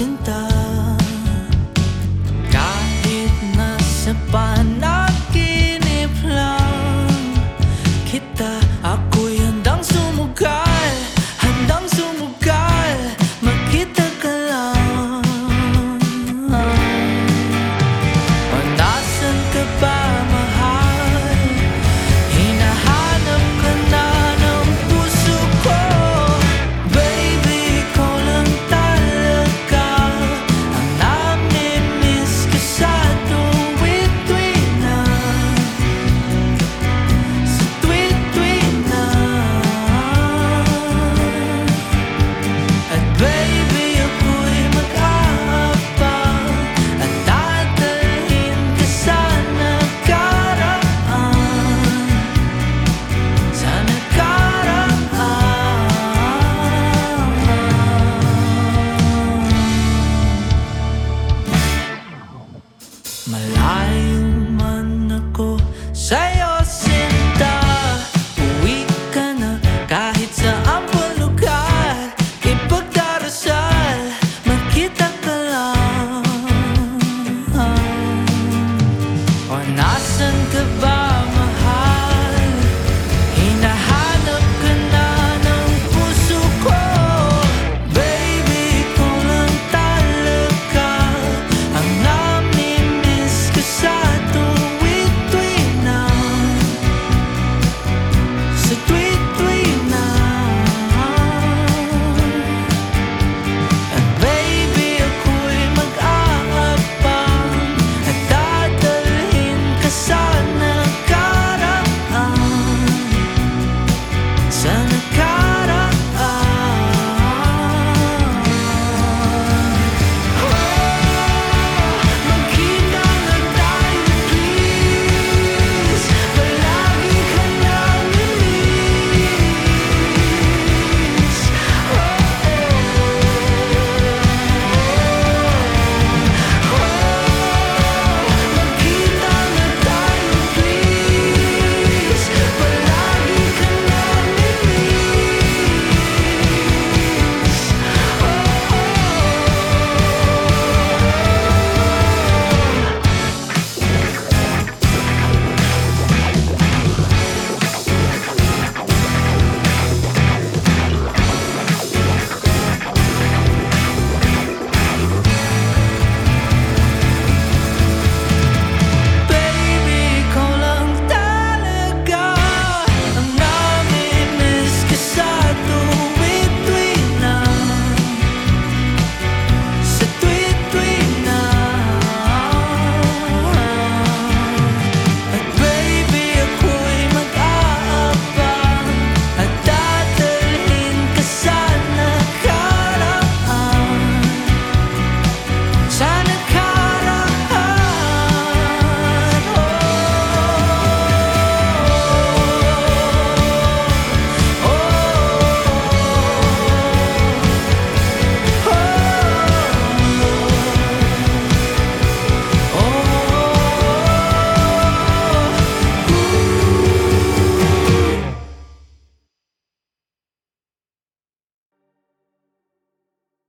cinta Say